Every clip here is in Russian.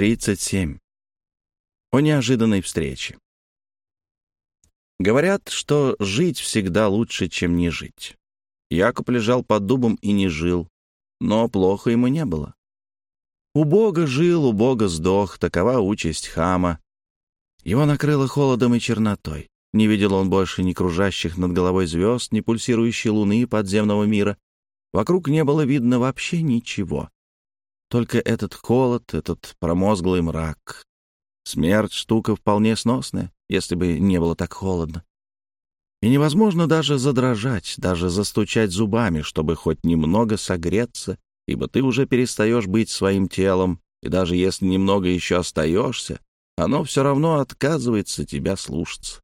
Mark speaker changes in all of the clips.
Speaker 1: 37. О неожиданной встрече. Говорят, что жить всегда лучше, чем не жить. Якоб лежал под дубом и не жил, но плохо ему не было. У Бога жил, у Бога сдох, такова участь хама. Его накрыло холодом и чернотой. Не видел он больше ни кружащих над головой звезд, ни пульсирующей луны подземного мира. Вокруг не было видно вообще ничего. Только этот холод, этот промозглый мрак. Смерть — штука вполне сносная, если бы не было так холодно. И невозможно даже задрожать, даже застучать зубами, чтобы хоть немного согреться, ибо ты уже перестаешь быть своим телом, и даже если немного еще остаешься, оно все равно отказывается тебя слушаться.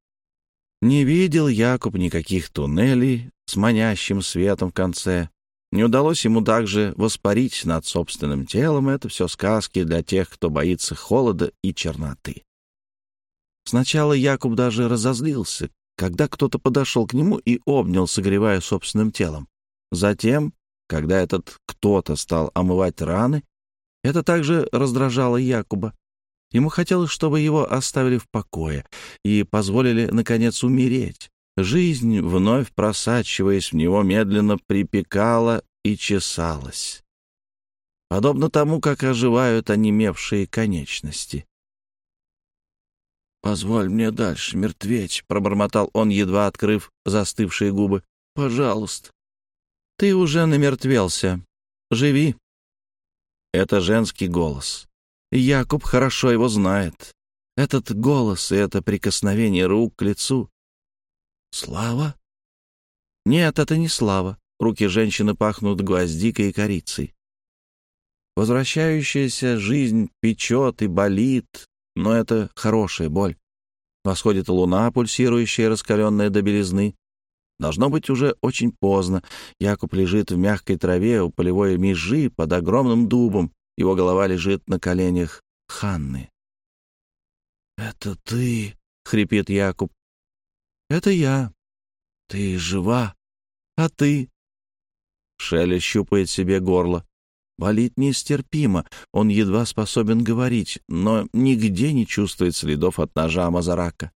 Speaker 1: Не видел Якуб никаких туннелей с манящим светом в конце, не удалось ему также воспарить над собственным телом. Это все сказки для тех, кто боится холода и черноты. Сначала Якуб даже разозлился, когда кто-то подошел к нему и обнял, согревая собственным телом. Затем, когда этот кто-то стал омывать раны, это также раздражало Якуба. Ему хотелось, чтобы его оставили в покое и позволили, наконец, умереть. Жизнь, вновь просачиваясь в него, медленно припекала и чесалась. Подобно тому, как оживают онемевшие конечности. «Позволь мне дальше мертветь», — пробормотал он, едва открыв застывшие губы. «Пожалуйста». «Ты уже намертвелся. Живи». Это женский голос. Якуб хорошо его знает. Этот голос и это прикосновение рук к лицу Слава? Нет, это не слава. Руки женщины пахнут гвоздикой и корицей. Возвращающаяся жизнь печет и болит, но это хорошая боль. Восходит луна, пульсирующая, раскаленная до белизны. Должно быть уже очень поздно. Якуб лежит в мягкой траве у полевой межи под огромным дубом. Его голова лежит на коленях Ханны. «Это ты?» — хрипит Якуб. Это я. Ты жива? А ты? Шеля щупает себе горло. Болит нестерпимо, он едва способен говорить, но нигде не чувствует следов от ножа Мазарака.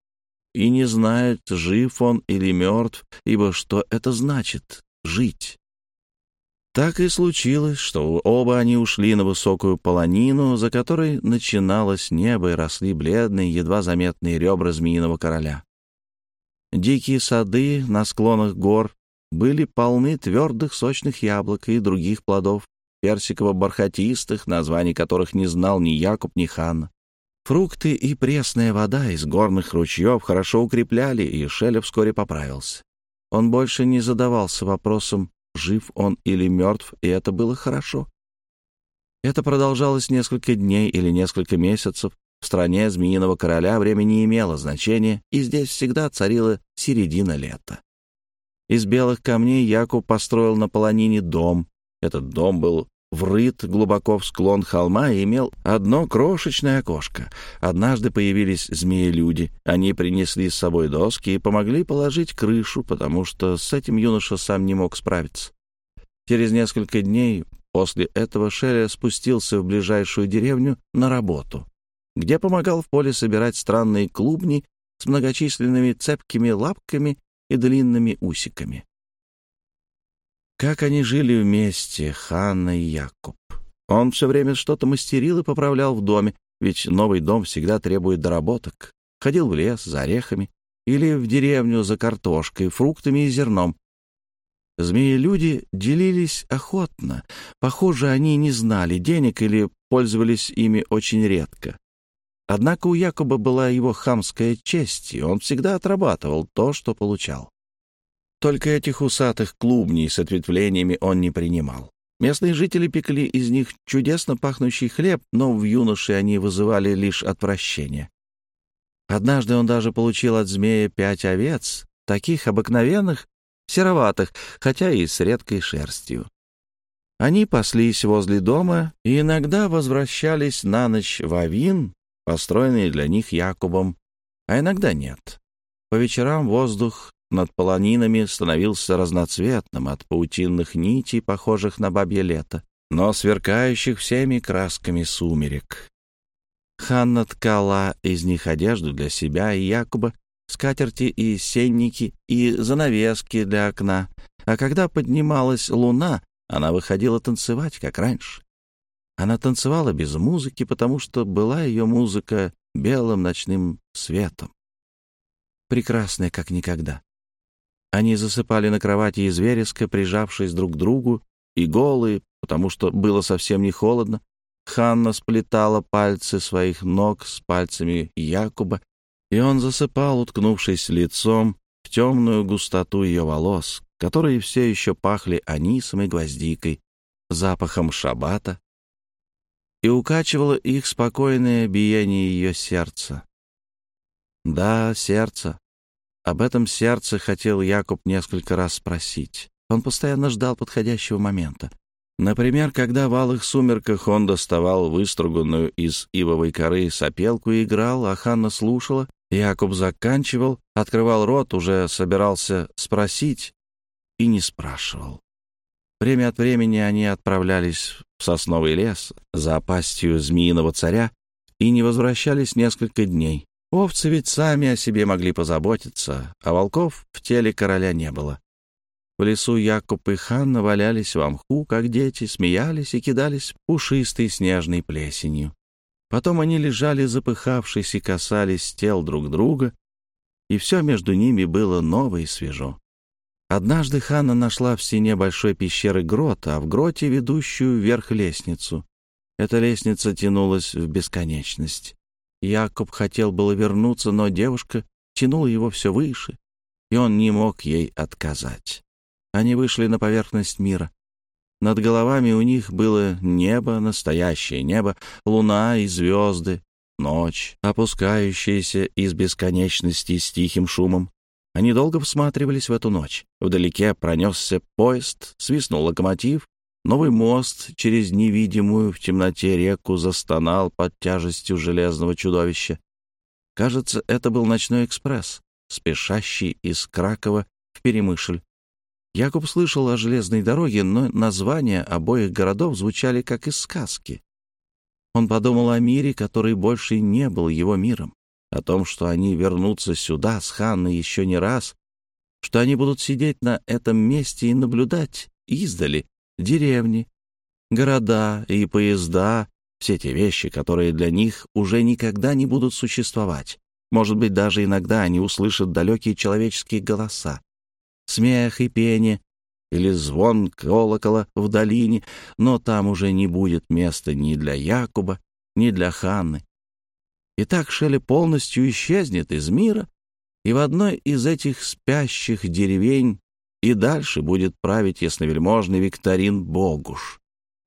Speaker 1: И не знает, жив он или мертв, ибо что это значит — жить. Так и случилось, что оба они ушли на высокую полонину, за которой начиналось небо и росли бледные, едва заметные ребра змеиного короля. Дикие сады на склонах гор были полны твердых сочных яблок и других плодов, персиково-бархатистых, названий которых не знал ни Якуб, ни Ханна. Фрукты и пресная вода из горных ручьев хорошо укрепляли, и Шеля вскоре поправился. Он больше не задавался вопросом, жив он или мертв, и это было хорошо. Это продолжалось несколько дней или несколько месяцев, в стране Змеиного Короля время не имело значения, и здесь всегда царила середина лета. Из белых камней Якуб построил на полонине дом. Этот дом был врыт глубоко в склон холма и имел одно крошечное окошко. Однажды появились змеи-люди. Они принесли с собой доски и помогли положить крышу, потому что с этим юноша сам не мог справиться. Через несколько дней после этого Шеля спустился в ближайшую деревню на работу где помогал в поле собирать странные клубни с многочисленными цепкими лапками и длинными усиками. Как они жили вместе, Ханна и Якуб. Он все время что-то мастерил и поправлял в доме, ведь новый дом всегда требует доработок. Ходил в лес за орехами или в деревню за картошкой, фруктами и зерном. Змеи-люди делились охотно. Похоже, они не знали денег или пользовались ими очень редко. Однако у Якоба была его хамская честь, и он всегда отрабатывал то, что получал. Только этих усатых клубней с ответвлениями он не принимал. Местные жители пекли из них чудесно пахнущий хлеб, но в юноше они вызывали лишь отвращение. Однажды он даже получил от змея пять овец, таких обыкновенных, сероватых, хотя и с редкой шерстью. Они паслись возле дома и иногда возвращались на ночь в Авин, построенные для них Якубом, а иногда нет. По вечерам воздух над полонинами становился разноцветным от паутинных нитей, похожих на бабье лето, но сверкающих всеми красками сумерек. Ханна ткала из них одежду для себя и Якуба, скатерти и сенники, и занавески для окна. А когда поднималась луна, она выходила танцевать, как раньше. Она танцевала без музыки, потому что была ее музыка белым ночным светом. Прекрасная, как никогда. Они засыпали на кровати из вереска, прижавшись друг к другу, и голые, потому что было совсем не холодно. Ханна сплетала пальцы своих ног с пальцами Якуба, и он засыпал, уткнувшись лицом в темную густоту ее волос, которые все еще пахли анисом и гвоздикой, запахом шабата, и укачивало их спокойное биение ее сердца. Да, сердце. Об этом сердце хотел Якуб несколько раз спросить. Он постоянно ждал подходящего момента. Например, когда в алых сумерках он доставал выструганную из ивовой коры сопелку и играл, а Ханна слушала, Якуб заканчивал, открывал рот, уже собирался спросить и не спрашивал. Время от времени они отправлялись в сосновый лес за пастью змеиного царя и не возвращались несколько дней. Овцы ведь сами о себе могли позаботиться, а волков в теле короля не было. В лесу Якуб и Ханна валялись в мху, как дети, смеялись и кидались пушистой снежной плесенью. Потом они лежали запыхавшись и касались тел друг друга, и все между ними было ново и свежо. Однажды Ханна нашла в стене большой пещеры грот, а в гроте ведущую вверх лестницу. Эта лестница тянулась в бесконечность. Якоб хотел было вернуться, но девушка тянула его все выше, и он не мог ей отказать. Они вышли на поверхность мира. Над головами у них было небо, настоящее небо, луна и звезды, ночь, опускающаяся из бесконечности с тихим шумом. Они долго всматривались в эту ночь. Вдалеке пронесся поезд, свистнул локомотив, новый мост через невидимую в темноте реку застонал под тяжестью железного чудовища. Кажется, это был ночной экспресс, спешащий из Кракова в Перемышль. Якуб слышал о железной дороге, но названия обоих городов звучали как из сказки. Он подумал о мире, который больше не был его миром, о том, что они вернутся сюда с Ханной еще не раз, что они будут сидеть на этом месте и наблюдать издали деревни, города и поезда, все те вещи, которые для них уже никогда не будут существовать. Может быть, даже иногда они услышат далекие человеческие голоса смех и пение, или звон колокола в долине, но там уже не будет места ни для Якуба, ни для Ханны. И так Шелли полностью исчезнет из мира, и в одной из этих спящих деревень и дальше будет править ясновельможный Викторин Богуш.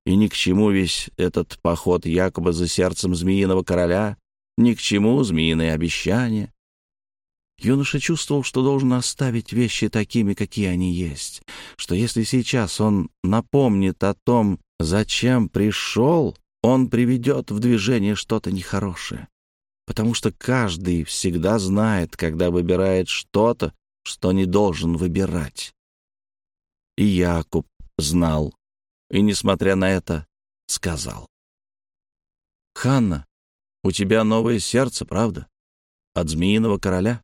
Speaker 1: И ни к чему весь этот поход якобы за сердцем змеиного короля, ни к чему змеиные обещания. Юноша чувствовал, что должен оставить вещи такими, какие они есть, что если сейчас он напомнит о том, зачем пришел, он приведет в движение что-то нехорошее. Потому что каждый всегда знает, когда выбирает что-то, что не должен выбирать. И Якуб знал, и, несмотря на это, сказал. «Ханна, у тебя новое сердце, правда? От змеиного короля?»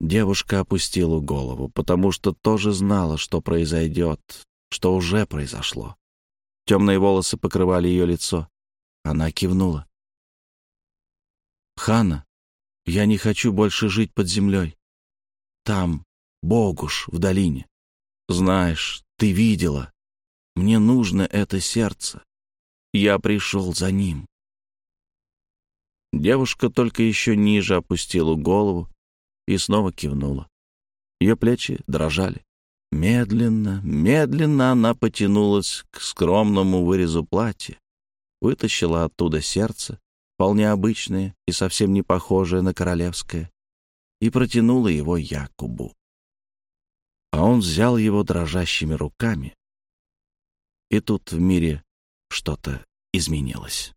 Speaker 1: Девушка опустила голову, потому что тоже знала, что произойдет, что уже произошло. Темные волосы покрывали ее лицо. Она кивнула. «Хана, я не хочу больше жить под землей. Там, Богуш, в долине. Знаешь, ты видела. Мне нужно это сердце. Я пришел за ним». Девушка только еще ниже опустила голову, и снова кивнула. Ее плечи дрожали. Медленно, медленно она потянулась к скромному вырезу платья, вытащила оттуда сердце, вполне обычное и совсем не похожее на королевское, и протянула его Якубу. А он взял его дрожащими руками. И тут в мире что-то изменилось.